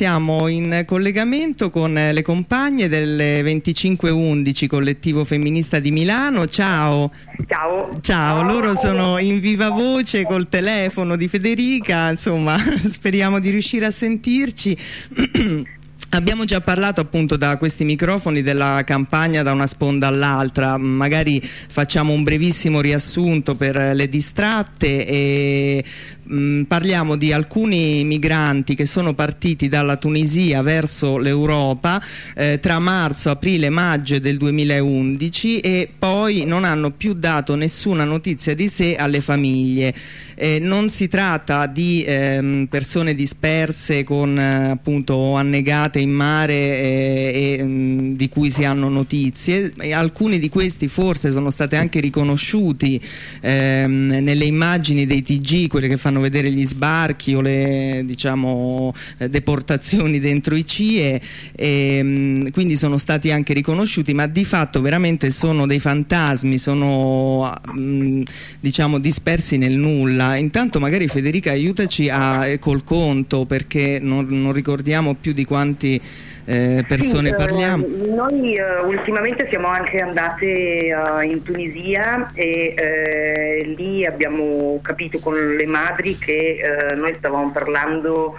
siamo in collegamento con le compagne del 2511 collettivo femminista di Milano. Ciao. Ciao. Ciao, loro sono in viva voce col telefono di Federica, insomma speriamo di riuscire a sentirci. Abbiamo già parlato appunto da questi microfoni della campagna da una sponda all'altra, magari facciamo un brevissimo riassunto per le distratte e mm, parliamo di alcuni migranti che sono partiti dalla Tunisia verso l'Europa eh, tra marzo, aprile maggio del 2011 e poi non hanno più dato nessuna notizia di sé alle famiglie. Eh, non si tratta di ehm, persone disperse con eh, appunto annegate in mare eh, e, mh, mm, di cui si hanno notizie e alcuni di questi forse sono stati anche riconosciuti ehm, nelle immagini dei TG quelle che fanno vedere gli sbarchi o le diciamo eh, deportazioni dentro i CIE e, mh, mm, quindi sono stati anche riconosciuti ma di fatto veramente sono dei fantasmi sono mm, diciamo dispersi nel nulla. Intanto magari Federica aiutaci a, eh, col conto perché non, non ricordiamo più di quanti eh, persone sì, eh, parliamo? noi uh, ultimamente siamo anche andate uh, in Tunisia e uh, lì abbiamo capito con le madri che noi stavamo parlando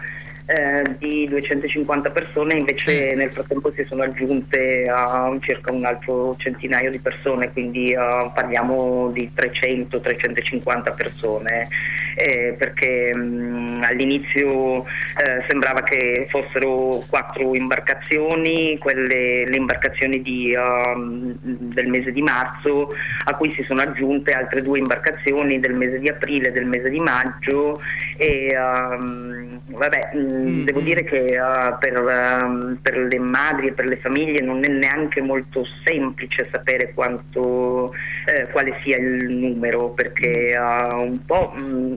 eh, di 250 persone, invece nel frattempo si sono aggiunte a circa un altro centinaio di persone, quindi uh, parliamo di 300-350 persone, eh, perché mm, all'inizio eh, sembrava che fossero quattro imbarcazioni, quelle, le imbarcazioni di, uh, del mese di marzo, a cui si sono aggiunte altre due imbarcazioni del mese di aprile e del mese di maggio e um, vabbè, mm, mm, devo mm. dire che uh, per, uh, per, le madri e per le famiglie non è neanche molto semplice sapere quanto, eh, quale sia il numero perché uh, un po'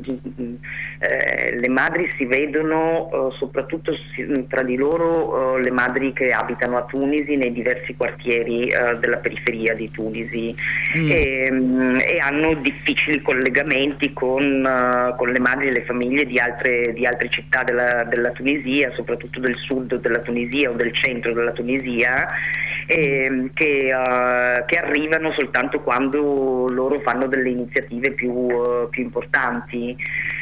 mm, eh, le madri si vedono uh, soprattutto si, tra di loro uh, le madri che abitano a Tunisi nei diversi quartieri uh, della periferia di Tunisi mm. e, um, e, hanno difficili collegamenti con, con, le madri e le famiglie di altre, di altre città della, della Tunisia, soprattutto del sud della Tunisia o del centro della Tunisia eh, che, uh, che, arrivano soltanto quando loro fanno delle iniziative più, più importanti.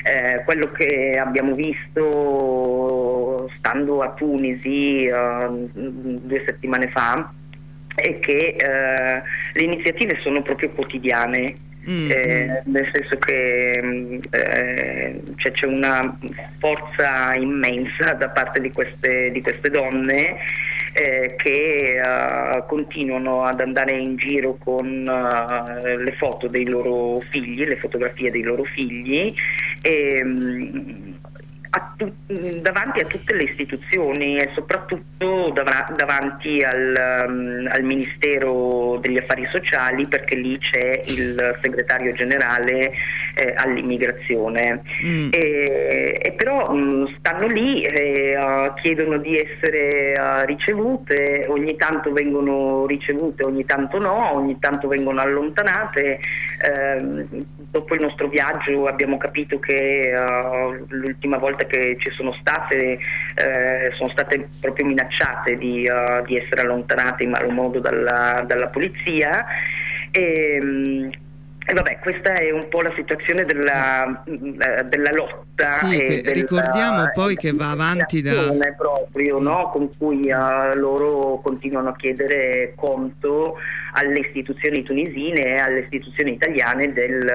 Eh, quello che abbiamo visto stando a Tunisi uh, due settimane fa è che le iniziative sono proprio quotidiane. Mm. Eh, nel senso che eh, c'è una forza immensa da parte di queste, di queste donne eh, che uh, continuano ad andare in giro con uh, le foto dei loro figli, le fotografie dei loro figli e, um, a davanti a tutte le istituzioni e soprattutto dav davanti al, um, al, Ministero degli Affari Sociali perché lì c'è il segretario generale eh, all'immigrazione. Mm. E, e, però mh, stanno lì e uh, chiedono di essere uh, ricevute, ogni tanto vengono ricevute, ogni tanto no, ogni tanto vengono allontanate. Eh, dopo il nostro viaggio abbiamo capito che uh, l'ultima volta che ci sono state eh, sono state proprio minacciate di, uh, di, essere allontanate in malo modo dalla, dalla polizia. E, um, e vabbè, questa è un po' la situazione della, eh, della lotta. Sì, della, ricordiamo poi che va avanti da... proprio, no? con cui uh, loro continuano a chiedere conto alle istituzioni tunisine e alle istituzioni italiane del,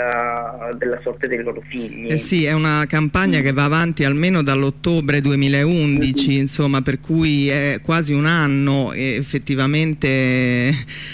della sorte dei loro figli. Eh sì, è una campagna che va avanti almeno dall'ottobre 2011, mm-hmm. insomma, per cui è quasi un anno e effettivamente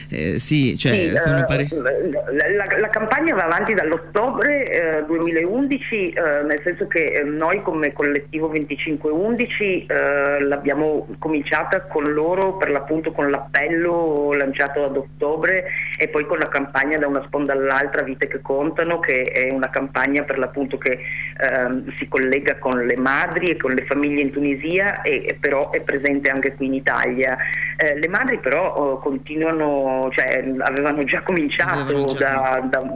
eh, sì, cioè, sì sono pare... la, la, la, campagna va avanti dall'ottobre eh, 2011, eh, nel senso che eh, noi come collettivo 2511 eh, l'abbiamo cominciata con loro per l'appunto con l'appello lanciato ad ottobre e poi con la campagna da una sponda all'altra Vite che contano che è una campagna per l'appunto che ehm, si collega con le madri e con le famiglie in Tunisia e, e però è presente anche qui in Italia. Eh, le madri però oh, continuano, cioè avevano già cominciato avevano già... Da, da,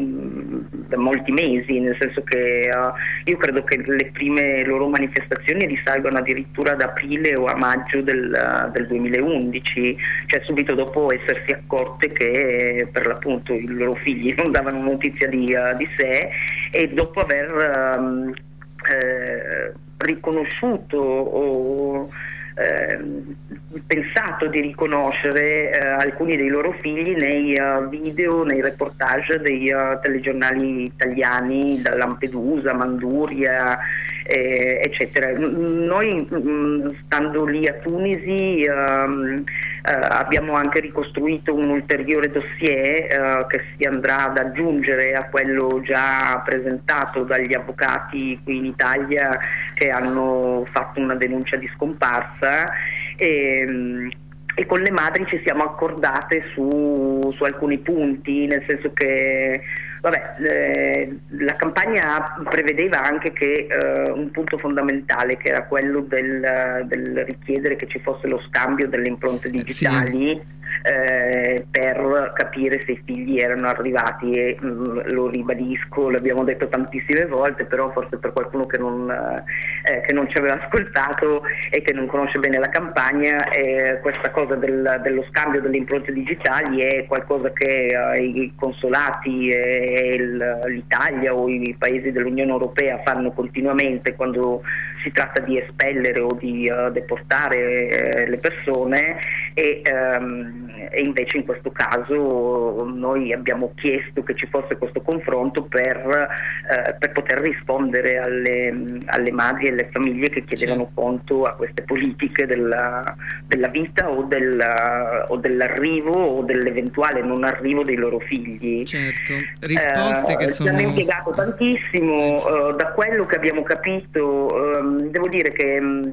da, molti mesi, nel senso che uh, io credo che le prime loro manifestazioni risalgono addirittura ad aprile o a maggio del, uh, del 2011, cioè subito dopo essersi accorte che per l'appunto i loro figli non davano notizia di, uh, di sé e dopo aver um, eh, riconosciuto o eh, pensato di riconoscere eh, alcuni dei loro figli nei uh, video, nei reportage dei uh, telegiornali italiani da Lampedusa, Manduria, eh, eccetera. Noi mh, stando lì a Tunisi Uh, abbiamo anche ricostruito un ulteriore dossier uh, che si andrà ad aggiungere a quello già presentato dagli avvocati qui in Italia che hanno fatto una denuncia di scomparsa. E, um, e con le madri ci siamo accordate su, su alcuni punti, nel senso che Vabbè, eh, la campagna prevedeva anche che eh, un punto fondamentale che era quello del, del, richiedere che ci fosse lo scambio delle impronte digitali. Sì eh, per capire se i figli erano arrivati e mh, mm, lo ribadisco, l'abbiamo detto tantissime volte, però forse per qualcuno che non, eh, che non ci aveva ascoltato e che non conosce bene la campagna, eh, questa cosa del, dello scambio delle impronte digitali è qualcosa che eh, i consolati e l'Italia o i paesi dell'Unione Europea fanno continuamente quando si tratta di espellere o di uh, deportare eh, le persone e, um, e, invece in questo caso noi abbiamo chiesto che ci fosse questo confronto per, uh, per poter rispondere alle, alle, madri e alle famiglie che chiedevano sì. conto a queste politiche della, della vita o, della, o, dell'arrivo o dell'eventuale non arrivo dei loro figli. Certo, risposte uh, che sono... Ci hanno impiegato tantissimo, da quello che abbiamo capito um, devo dire che um,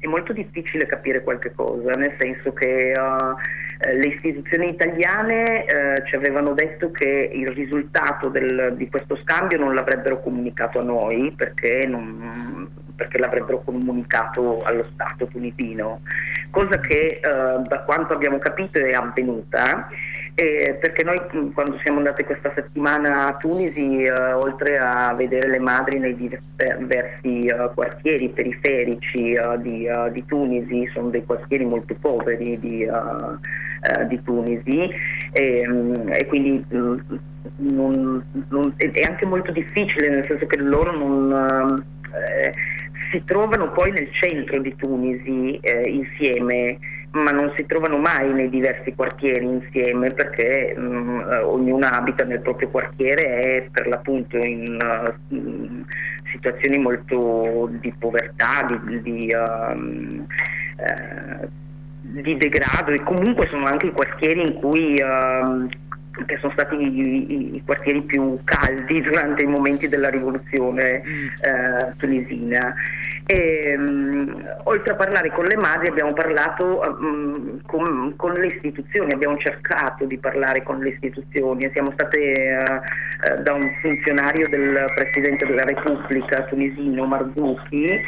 è molto difficile capire qualche cosa, nel senso che uh, le istituzioni italiane uh, ci avevano detto che il risultato del, di questo scambio non l'avrebbero comunicato a noi perché, non, perché l'avrebbero comunicato allo Stato tunisino, cosa che uh, da quanto abbiamo capito è avvenuta eh, perché noi mm, quando siamo andati questa settimana a Tunisi, eh, oltre a vedere le madri nei diversi uh, quartieri periferici uh, di, uh, di, Tunisi, sono dei quartieri molto poveri di, di Tunisi. E, e quindi um, non, non, è anche molto difficile nel senso che loro non... Eh, si trovano poi nel centro di Tunisi eh, insieme ma non si trovano mai nei diversi quartieri insieme perché mh, mm, ognuna abita nel proprio quartiere e per l'appunto in uh, situazioni molto di povertà, di, di, uh, uh, di, degrado e comunque sono anche i quartieri in cui ehm, che sono stati i, i, quartieri più caldi durante i momenti della rivoluzione mm. eh, tunisina. E, um, oltre a parlare con le madri abbiamo parlato um, con, con, le istituzioni, abbiamo cercato di parlare con le istituzioni, siamo state uh, uh, da un funzionario del Presidente della Repubblica tunisino Marzuki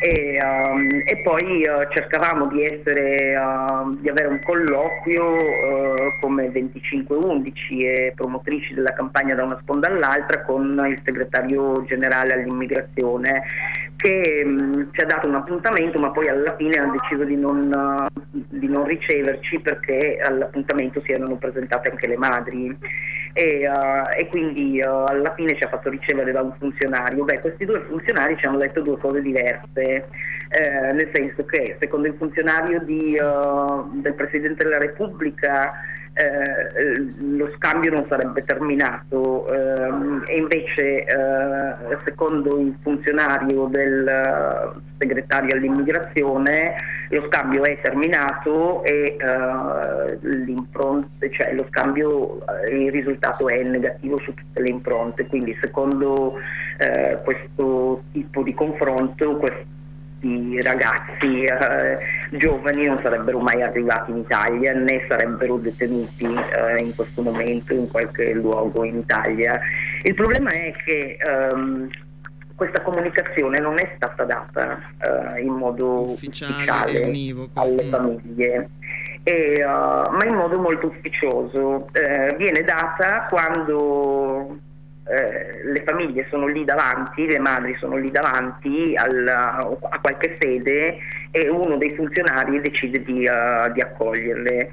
e, um, e poi uh, cercavamo di, essere, di, avere un colloquio come 25-11 e promotrici della campagna da una sponda all'altra con il segretario generale all'immigrazione che mm, ci ha dato un appuntamento ma poi alla fine ha deciso di non, uh, di non riceverci perché all'appuntamento si erano presentate anche le madri e, uh, e quindi uh, alla fine ci ha fatto ricevere da un funzionario. Beh, questi due funzionari ci hanno detto due cose diverse, eh, nel senso che secondo il funzionario di, del Presidente della Repubblica eh, lo scambio non sarebbe terminato ehm, e invece eh, secondo il funzionario del eh, segretario all'immigrazione lo scambio è terminato e eh, cioè lo scambio, il risultato è negativo su tutte le impronte, quindi secondo eh, questo tipo di confronto questi ragazzi eh, giovani non sarebbero mai arrivati in Italia né sarebbero detenuti eh, in questo momento in qualche luogo in Italia. Il problema è che ehm, questa comunicazione non è stata data eh, in modo ufficiale, ufficiale alle mm. famiglie. E, uh, ma in modo molto ufficioso. Eh, viene data quando eh, le famiglie sono lì davanti, le madri sono lì davanti al, a qualche sede e uno dei funzionari decide di, uh, di accoglierle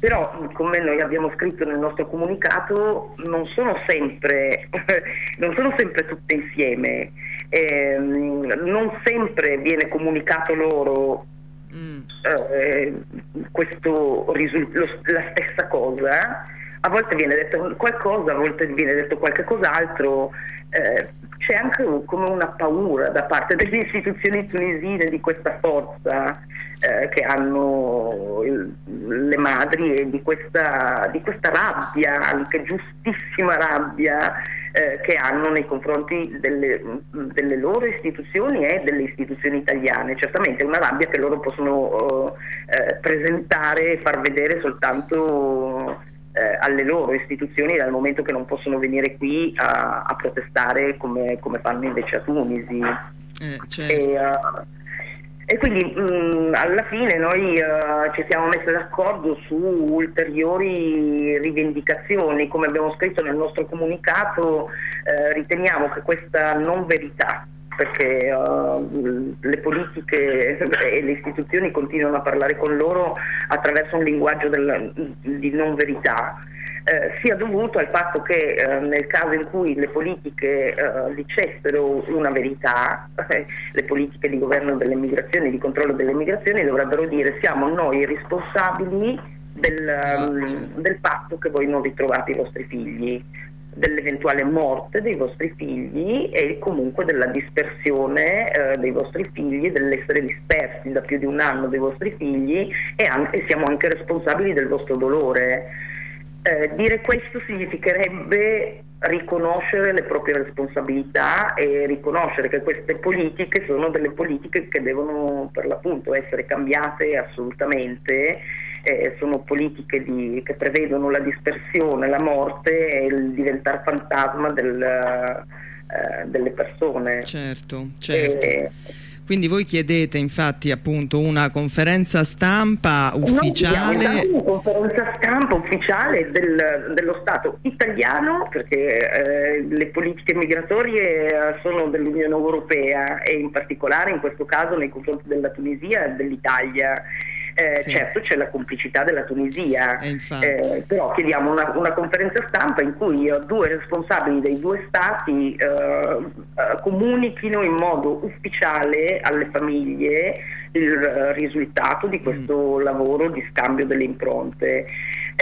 però come noi abbiamo scritto nel nostro comunicato non sono sempre, non sono sempre tutte insieme, eh, non sempre viene comunicato loro mm. eh, questo, la stessa cosa, a volte viene detto qualcosa, a volte viene detto qualche cos'altro, eh, c'è anche come una paura da parte delle istituzioni tunisine di questa forza eh, che hanno il, le madri e di questa, di questa, rabbia, anche giustissima rabbia eh, che hanno nei confronti delle, delle, loro istituzioni e delle istituzioni italiane. Certamente è una rabbia che loro possono eh, presentare e far vedere soltanto eh, alle loro istituzioni dal momento che non possono venire qui a, a protestare come, come, fanno invece a Tunisi. Eh, certo. e, uh, e quindi mh, alla fine noi uh, ci siamo messi d'accordo su ulteriori rivendicazioni, come abbiamo scritto nel nostro comunicato, uh, riteniamo che questa non verità perché uh, le politiche e le istituzioni continuano a parlare con loro attraverso un linguaggio del, di non verità. Eh, sia dovuto al fatto che eh, nel caso in cui le politiche eh, dicessero una verità, le politiche di governo delle migrazioni, di controllo delle migrazioni dovrebbero dire siamo noi responsabili del, um, del fatto che voi non ritrovate i vostri figli dell'eventuale morte dei vostri figli e comunque della dispersione eh, dei vostri figli, dell'essere dispersi da più di un anno dei vostri figli e, anche, e siamo anche responsabili del vostro dolore. Eh, dire questo significherebbe riconoscere le proprie responsabilità e riconoscere che queste politiche sono delle politiche che devono per l'appunto essere cambiate assolutamente, eh, sono politiche di, che prevedono la dispersione, la morte e il diventare fantasma del, eh, delle persone. Certo, certo. E, quindi voi chiedete infatti appunto una conferenza stampa ufficiale. una conferenza stampa ufficiale del, dello Stato italiano perché eh, le politiche migratorie eh, sono dell'Unione Europea e in particolare in questo caso nei confronti della Tunisia e dell'Italia eh, sì. certo c'è la complicità della Tunisia, eh, però chiediamo una, una, conferenza stampa in cui due responsabili dei due stati eh, eh, comunichino in modo ufficiale alle famiglie il risultato di questo mm. lavoro di scambio delle impronte.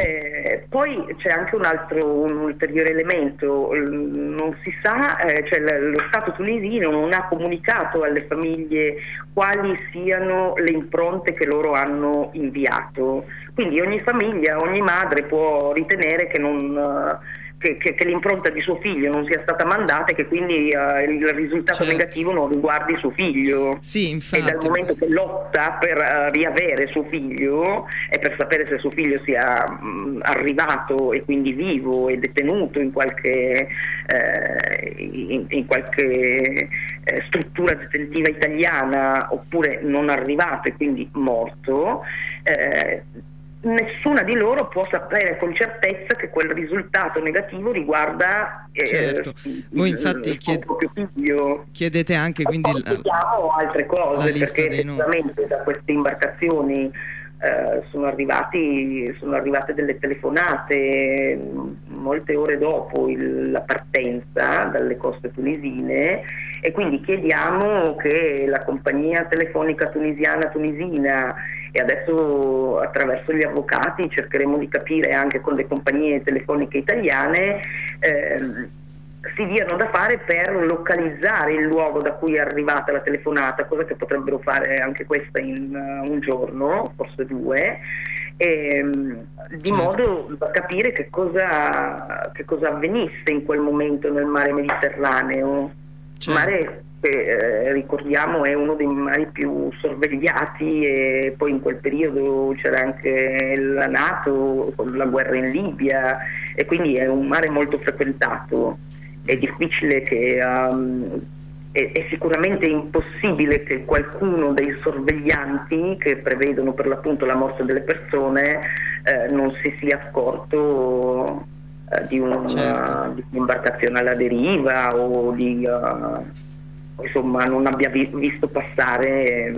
Eh, poi c'è anche un altro, un ulteriore elemento, non si sa, eh, cioè lo Stato tunisino non ha comunicato alle famiglie quali siano le impronte che loro hanno inviato, quindi ogni famiglia, ogni madre può ritenere che non che, che, che, l'impronta di suo figlio non sia stata mandata e che quindi uh, il risultato certo. negativo non riguardi suo figlio. Sì, infatti. E dal momento che lotta per uh, riavere suo figlio e per sapere se suo figlio sia mh, arrivato e quindi vivo e detenuto in qualche, eh, in, in qualche eh, struttura detentiva italiana oppure non arrivato e quindi morto, eh, nessuna di loro può sapere con certezza che quel risultato negativo riguarda eh, certo. voi infatti chied chiedete anche quindi chiediamo altre cose perché effettivamente da queste imbarcazioni eh, sono, arrivati, sono, arrivate delle telefonate molte ore dopo il, la partenza dalle coste tunisine e quindi chiediamo che la compagnia telefonica tunisiana tunisina e adesso attraverso gli avvocati cercheremo di capire anche con le compagnie telefoniche italiane eh, si diano da fare per localizzare il luogo da cui è arrivata la telefonata, cosa che potrebbero fare anche questa in uh, un giorno, forse due, e, um, di certo. modo da capire che cosa, che cosa, avvenisse in quel momento nel mare Mediterraneo. Certo. Mare che eh, ricordiamo è uno dei mari più sorvegliati e poi in quel periodo c'era anche la Nato la guerra in Libia e quindi è un mare molto frequentato. È difficile che um, è, è, sicuramente impossibile che qualcuno dei sorveglianti che prevedono per l'appunto la morte delle persone eh, non si sia accorto uh, di, un, certo. uh, di, un'imbarcazione alla deriva o di insomma non abbia vi visto passare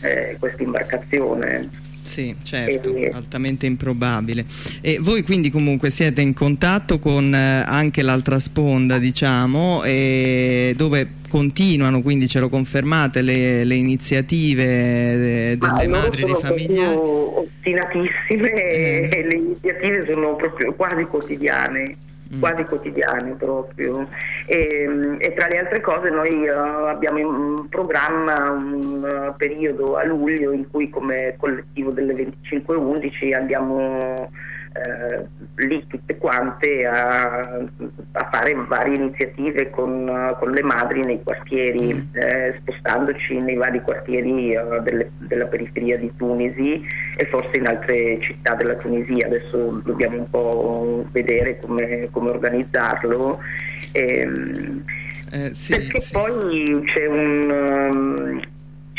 eh, questa imbarcazione. Sì, certo, e... altamente improbabile. E voi quindi comunque siete in contatto con eh, anche l'altra sponda, diciamo, dove continuano, quindi ce lo confermate, le, le iniziative de, delle Ma madri di famiglia? ostinatissime eh. e le iniziative sono proprio quasi quotidiane. Mm. quasi quotidiane proprio e, e, tra le altre cose noi uh, abbiamo in programma un uh, periodo a luglio in cui come collettivo delle 2511 andiamo eh, lì tutte quante a, a, fare varie iniziative con, con le madri nei quartieri, mm. eh, spostandoci nei vari quartieri uh, delle, della periferia di Tunisi e forse in altre città della Tunisia. Adesso dobbiamo un po' vedere come, come organizzarlo. E, ehm, eh, sì, perché sì. poi c'è un... Um,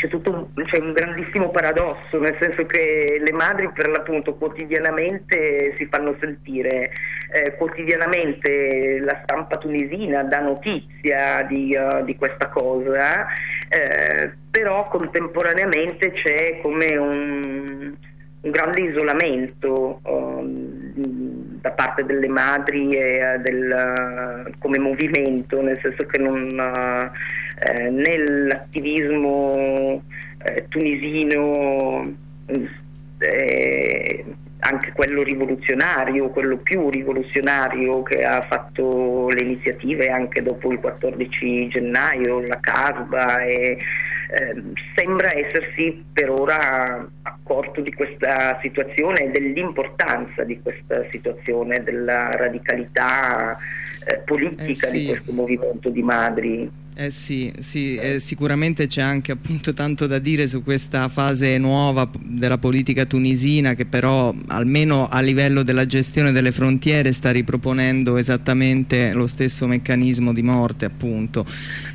c'è, tutto, c'è un grandissimo paradosso, nel senso che le madri per l'appunto quotidianamente si fanno sentire, eh, quotidianamente la stampa tunisina dà notizia di, uh, di questa cosa, eh, però contemporaneamente c'è come un, un grande isolamento um, da parte delle madri e, uh, del, uh, come movimento, nel senso che non eh, nell'attivismo eh, tunisino eh, anche quello rivoluzionario, quello più rivoluzionario che ha fatto le iniziative anche dopo il 14 gennaio, la Casba e eh, sembra essersi per ora accorto di questa situazione e dell'importanza di questa situazione, della radicalità eh, politica eh sì. di questo movimento di madri. Eh sì, sì eh, sicuramente c'è anche appunto tanto da dire su questa fase nuova della politica tunisina che però almeno a livello della gestione delle frontiere sta riproponendo esattamente lo stesso meccanismo di morte appunto.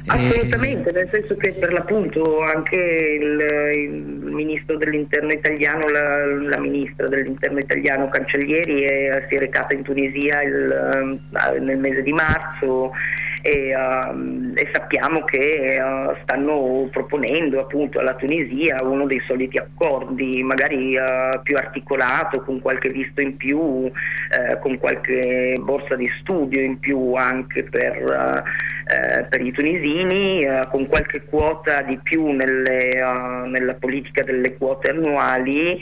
Assolutamente, e... nel senso che per l'appunto anche il, il ministro dell'interno italiano, la, la ministra dell'interno italiano Cancellieri è, si è recata in Tunisia il, nel mese di marzo e, uh, e sappiamo che uh, stanno proponendo appunto alla Tunisia uno dei soliti accordi, magari uh, più articolato, con qualche visto in più, eh, con qualche borsa di studio in più anche per, eh, per i tunisini, con qualche quota di più nelle, nella politica delle quote annuali,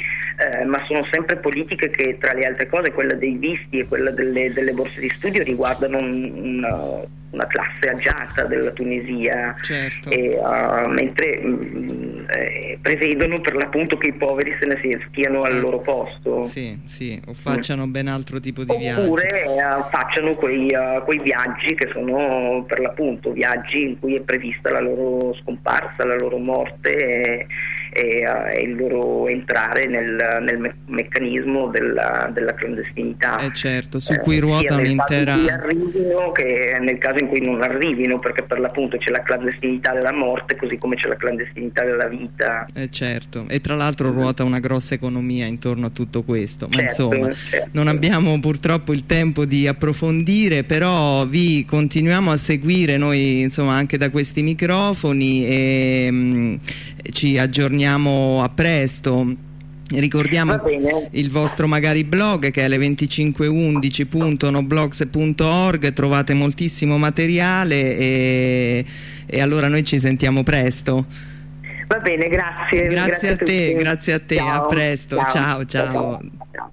ma sono sempre politiche che tra le altre cose quella dei visti e quella delle, delle borse di studio riguardano un, un una classe agiata della Tunisia, certo. e, uh, mentre mh, mm, eh, prevedono per l'appunto che i poveri se ne stiano al eh. loro posto. Sì, sì, o facciano mm. ben altro tipo di viaggio. Oppure uh, facciano quei, uh, quei, viaggi che sono per l'appunto viaggi in cui è prevista la loro scomparsa, la loro morte. E, e, uh, il loro entrare nel, nel me meccanismo della, della clandestinità. Eh certo, su cui ruota un'intera... arrivino che nel caso in cui non arrivino, perché per l'appunto c'è la clandestinità della morte così come c'è la clandestinità della vita. Eh certo, e tra l'altro mm. ruota una grossa economia intorno a tutto questo, ma certo, insomma certo. non abbiamo purtroppo il tempo di approfondire, però vi continuiamo a seguire noi insomma anche da questi microfoni e mh, mm, ci aggiorniamo a presto. Ricordiamo il vostro magari blog che è le2511.noblogs.org, trovate moltissimo materiale e, e, allora noi ci sentiamo presto. Va bene, grazie. Grazie, grazie a, a te, grazie a te, ciao. a presto, ciao ciao. ciao. ciao.